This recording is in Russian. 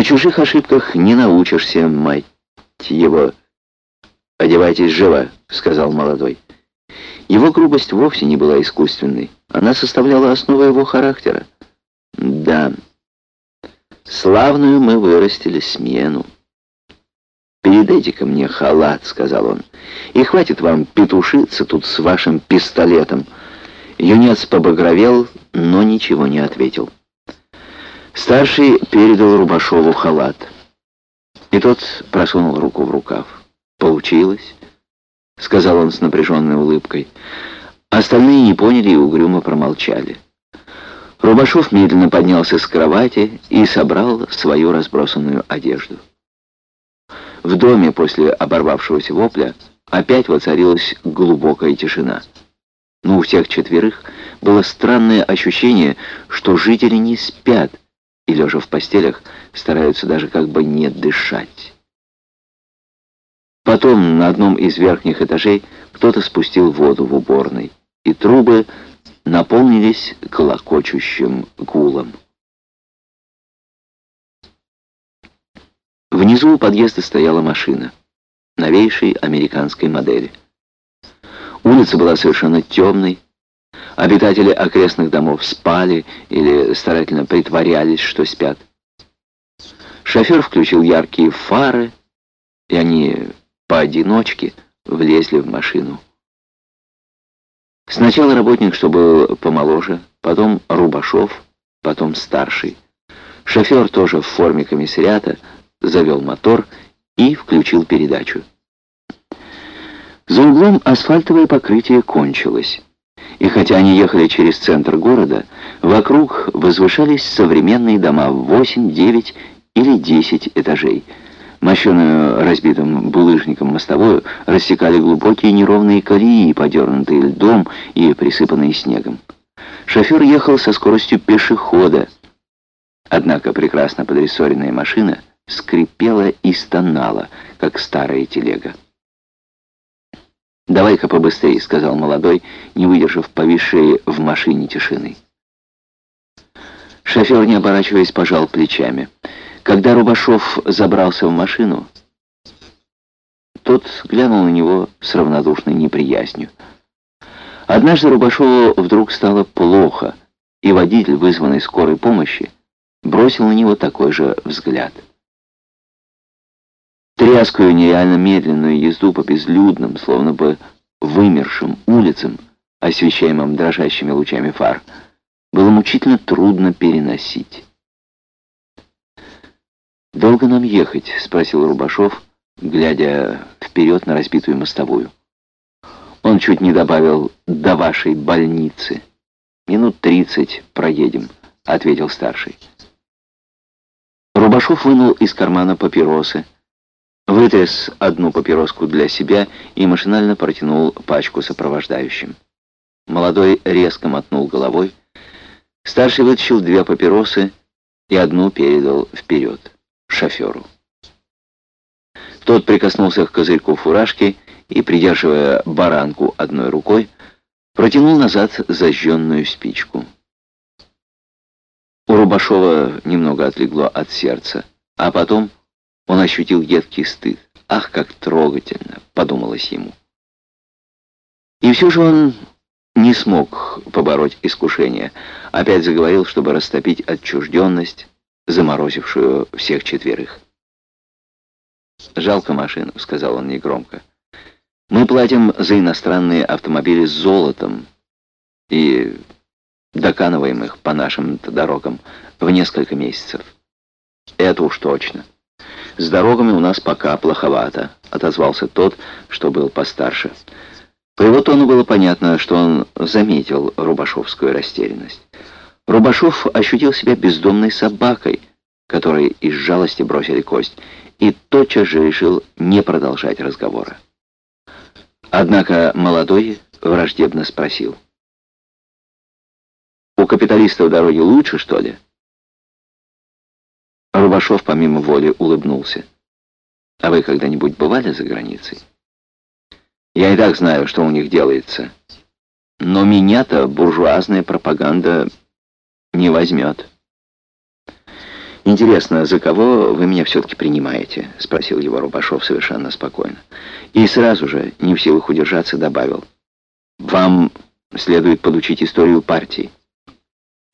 На чужих ошибках не научишься, мать его. «Одевайтесь живо», — сказал молодой. Его грубость вовсе не была искусственной. Она составляла основу его характера. Да, славную мы вырастили смену. «Передайте-ка мне халат», — сказал он, — «и хватит вам петушиться тут с вашим пистолетом». Юнец побагровел, но ничего не ответил. Старший передал Рубашову халат. И тот просунул руку в рукав. «Получилось», — сказал он с напряженной улыбкой. Остальные не поняли и угрюмо промолчали. Рубашов медленно поднялся с кровати и собрал свою разбросанную одежду. В доме после оборвавшегося вопля опять воцарилась глубокая тишина. Но у всех четверых было странное ощущение, что жители не спят и, лежа в постелях, стараются даже как бы не дышать. Потом на одном из верхних этажей кто-то спустил воду в уборной, и трубы наполнились колокочущим гулом. Внизу у подъезда стояла машина, новейшей американской модели. Улица была совершенно темной, обитатели окрестных домов спали или старательно притворялись, что спят. Шофер включил яркие фары, и они поодиночке влезли в машину. Сначала работник, что был помоложе, потом Рубашов, потом старший. Шофер тоже в форме комиссариата завел мотор и включил передачу. За углом асфальтовое покрытие кончилось. И хотя они ехали через центр города, вокруг возвышались современные дома в 8, 9 или 10 этажей – Мощеную разбитым булыжником мостовую рассекали глубокие неровные колеи, подернутые льдом и присыпанные снегом. Шофер ехал со скоростью пешехода. Однако прекрасно подрессоренная машина скрипела и стонала, как старая телега. «Давай-ка побыстрее», — сказал молодой, не выдержав повисшей в машине тишины. Шофер, не оборачиваясь, пожал плечами. Когда Рубашов забрался в машину, тот глянул на него с равнодушной неприязнью. Однажды Рубашову вдруг стало плохо, и водитель, вызванный скорой помощи, бросил на него такой же взгляд. Тряскую нереально медленную езду по безлюдным, словно бы вымершим улицам, освещаемым дрожащими лучами фар, было мучительно трудно переносить. «Долго нам ехать?» — спросил Рубашов, глядя вперед на разбитую мостовую. Он чуть не добавил «до вашей больницы». «Минут тридцать проедем», — ответил старший. Рубашов вынул из кармана папиросы, вытряс одну папироску для себя и машинально протянул пачку сопровождающим. Молодой резко мотнул головой. Старший вытащил две папиросы и одну передал вперед шоферу. Тот прикоснулся к козырьку фуражки и, придерживая баранку одной рукой, протянул назад зажженную спичку. У Рубашова немного отлегло от сердца, а потом он ощутил едкий стыд. «Ах, как трогательно!» — подумалось ему. И все же он не смог побороть искушение. Опять заговорил, чтобы растопить отчужденность, заморозившую всех четверых. «Жалко машину», — сказал он негромко. «Мы платим за иностранные автомобили с золотом и доканываем их по нашим дорогам в несколько месяцев. Это уж точно. С дорогами у нас пока плоховато», — отозвался тот, что был постарше. По его тону было понятно, что он заметил рубашовскую растерянность. Рубашов ощутил себя бездомной собакой, которой из жалости бросили кость, и тотчас же решил не продолжать разговора. Однако молодой враждебно спросил. «У капиталистов дороги лучше, что ли?» Рубашов помимо воли улыбнулся. «А вы когда-нибудь бывали за границей?» «Я и так знаю, что у них делается. Но меня-то буржуазная пропаганда не возьмет. «Интересно, за кого вы меня все-таки принимаете?» — спросил его Рубашов совершенно спокойно. И сразу же, не в силах удержаться, добавил. «Вам следует получить историю партии».